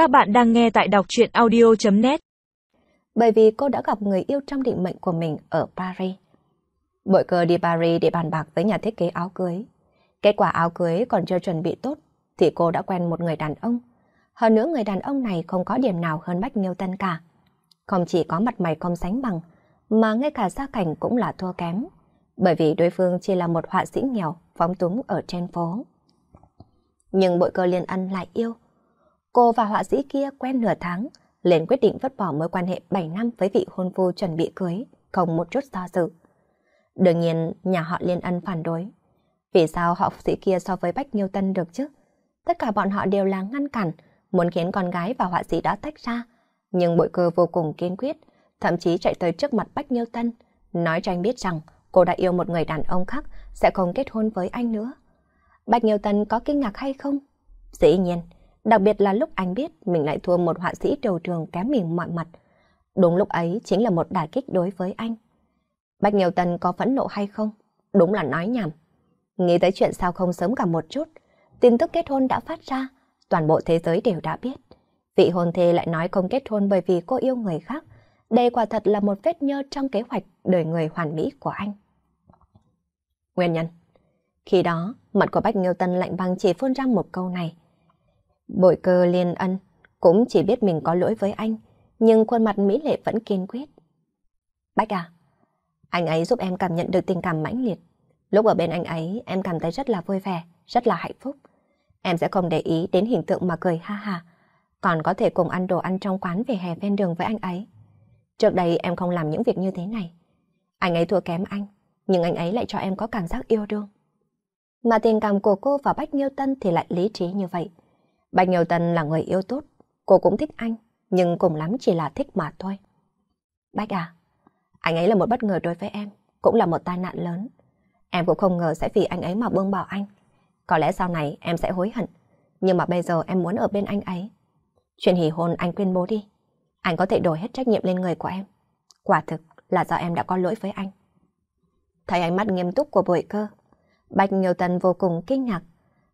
Các bạn đang nghe tại đọc chuyện audio.net Bởi vì cô đã gặp người yêu trong định mệnh của mình ở Paris. Bội cơ đi Paris để bàn bạc với nhà thiết kế áo cưới. Kết quả áo cưới còn chưa chuẩn bị tốt thì cô đã quen một người đàn ông. Hơn nữa người đàn ông này không có điểm nào hơn Bách Nghiêu Tân cả. Không chỉ có mặt mày không sánh bằng, mà ngay cả gia cảnh cũng là thua kém. Bởi vì đối phương chỉ là một họa sĩ nghèo, phóng túng ở trên phố. Nhưng bội cơ liên ân lại yêu. Cô và họa sĩ kia quen nửa tháng, liền quyết định vứt bỏ mối quan hệ 7 năm với vị hôn phu chuẩn bị cưới, không một chút do dự. Đương nhiên, nhà họ liên ân phản đối. Vì sao họ sĩ kia so với Bách Nhiêu Tân được chứ? Tất cả bọn họ đều là ngăn cản, muốn khiến con gái và họa sĩ đã tách ra. Nhưng bội cơ vô cùng kiên quyết, thậm chí chạy tới trước mặt Bách Nhiêu Tân, nói cho anh biết rằng cô đã yêu một người đàn ông khác, sẽ không kết hôn với anh nữa. Bạch Nhiêu Tân có kinh ngạc hay không? Dĩ nhiên, đặc biệt là lúc anh biết mình lại thua một họa sĩ đầu trường kém mình mọi mặt. Đúng lúc ấy chính là một đả kích đối với anh. Bạch Nghiêu Tân có phẫn nộ hay không? Đúng là nói nhảm. Nghĩ tới chuyện sao không sớm cả một chút. Tin tức kết hôn đã phát ra, toàn bộ thế giới đều đã biết. Vị hôn thê lại nói không kết hôn bởi vì cô yêu người khác. Đây quả thật là một vết nhơ trong kế hoạch đời người hoàn mỹ của anh. Nguyên nhân Khi đó, mặt của Bách Nghiêu Tân lạnh băng chỉ phun ra một câu này. Bội cơ liên ân, cũng chỉ biết mình có lỗi với anh, nhưng khuôn mặt mỹ lệ vẫn kiên quyết. Bách à, anh ấy giúp em cảm nhận được tình cảm mãnh liệt. Lúc ở bên anh ấy, em cảm thấy rất là vui vẻ, rất là hạnh phúc. Em sẽ không để ý đến hình tượng mà cười ha ha, còn có thể cùng ăn đồ ăn trong quán về hè ven đường với anh ấy. Trước đây em không làm những việc như thế này. Anh ấy thua kém anh, nhưng anh ấy lại cho em có cảm giác yêu đương. Mà tình cảm của cô và Bách Nghiêu Tân thì lại lý trí như vậy. Bạch Nhiều Tân là người yêu tốt, cô cũng thích anh, nhưng cùng lắm chỉ là thích mà thôi. Bách à, anh ấy là một bất ngờ đối với em, cũng là một tai nạn lớn. Em cũng không ngờ sẽ vì anh ấy mà buông bỏ anh. Có lẽ sau này em sẽ hối hận, nhưng mà bây giờ em muốn ở bên anh ấy. Chuyện hỉ hôn anh quên bố đi. Anh có thể đổi hết trách nhiệm lên người của em. Quả thực là do em đã có lỗi với anh. Thấy ánh mắt nghiêm túc của bội cơ, Bạch Nhiều Tân vô cùng kinh ngạc.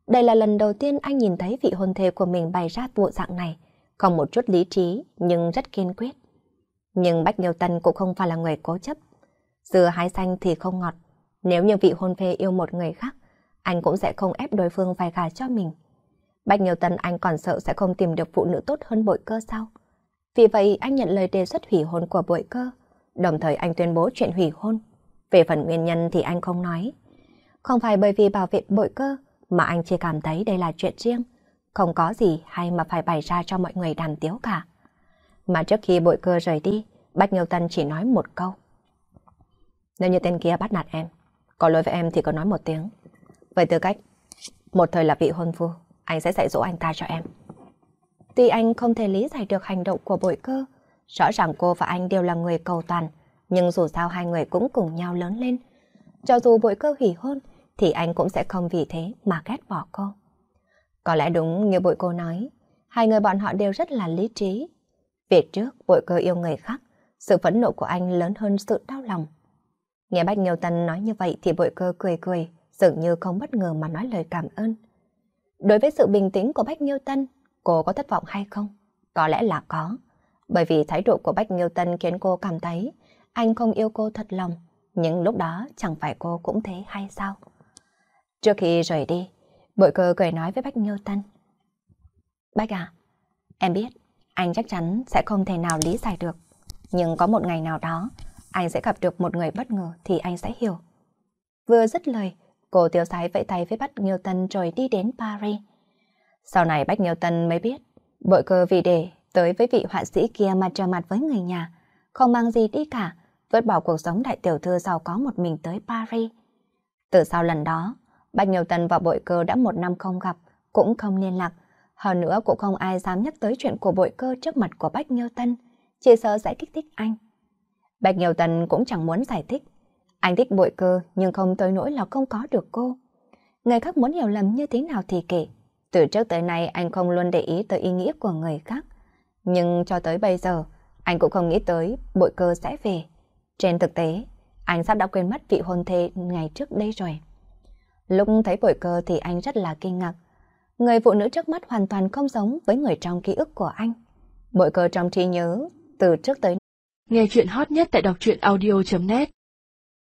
Đây là lần đầu tiên anh nhìn thấy vị hôn thê của mình bày ra bộ dạng này, không một chút lý trí nhưng rất kiên quyết. Nhưng bách Nghiêu Tân cũng không phải là người cố chấp. Dừa hái xanh thì không ngọt. Nếu như vị hôn thê yêu một người khác, anh cũng sẽ không ép đối phương phải gả cho mình. bách Nghiêu Tân anh còn sợ sẽ không tìm được phụ nữ tốt hơn bội cơ sao? Vì vậy anh nhận lời đề xuất hủy hôn của bội cơ, đồng thời anh tuyên bố chuyện hủy hôn. Về phần nguyên nhân thì anh không nói. Không phải bởi vì bảo vệ bội cơ, mà anh chỉ cảm thấy đây là chuyện riêng. Không có gì hay mà phải bày ra cho mọi người đàm tiếu cả. Mà trước khi bội cơ rời đi, Bách Nghiêu Tân chỉ nói một câu. Nếu như tên kia bắt nạt em, có lỗi với em thì có nói một tiếng. Với tư cách, một thời là vị hôn phu, anh sẽ dạy dỗ anh ta cho em. Tuy anh không thể lý giải được hành động của bội cơ, rõ ràng cô và anh đều là người cầu toàn, nhưng dù sao hai người cũng cùng nhau lớn lên. Cho dù bội cơ hủy hôn, thì anh cũng sẽ không vì thế mà ghét bỏ cô. Có lẽ đúng như bội cô nói, hai người bọn họ đều rất là lý trí. Việc trước, bội cơ yêu người khác, sự phẫn nộ của anh lớn hơn sự đau lòng. Nghe Bách Nghiêu Tân nói như vậy thì bội cơ cười cười, dường như không bất ngờ mà nói lời cảm ơn. Đối với sự bình tĩnh của Bách Nghiêu Tân, cô có thất vọng hay không? Có lẽ là có. Bởi vì thái độ của Bách Nghiêu Tân khiến cô cảm thấy anh không yêu cô thật lòng, nhưng lúc đó chẳng phải cô cũng thế hay sao? Trước khi rời đi, bội cơ cười nói với Bách Nghiêu Tân. Bách à, em biết, anh chắc chắn sẽ không thể nào lý giải được. Nhưng có một ngày nào đó, anh sẽ gặp được một người bất ngờ thì anh sẽ hiểu. Vừa dứt lời, cô tiêu sái vẫy tay với Bách Nghiêu Tân rồi đi đến Paris. Sau này Bách Nghiêu Tân mới biết, bội cơ vì để tới với vị họa sĩ kia mà trở mặt với người nhà, không mang gì đi cả, vứt bỏ cuộc sống đại tiểu thư giàu có một mình tới Paris. Từ sau lần đó, Bạch Nhiều Tần và Bội Cơ đã một năm không gặp, cũng không liên lạc. Hơn nữa cũng không ai dám nhắc tới chuyện của Bội Cơ trước mặt của Bách Nhiều Tân, chỉ sợ sẽ kích thích anh. Bạch Nhiều Tần cũng chẳng muốn giải thích. Anh thích Bội Cơ nhưng không tới nỗi là không có được cô. Người khác muốn hiểu lầm như thế nào thì kể. Từ trước tới nay anh không luôn để ý tới ý nghĩa của người khác. Nhưng cho tới bây giờ, anh cũng không nghĩ tới Bội Cơ sẽ về. Trên thực tế, anh sắp đã quên mất vị hôn thê ngày trước đây rồi. Lúc thấy bội cơ thì anh rất là kinh ngạc. Người phụ nữ trước mắt hoàn toàn không giống với người trong ký ức của anh. Bội cơ trong trí nhớ, từ trước tới Nghe chuyện hot nhất tại đọc truyện audio.net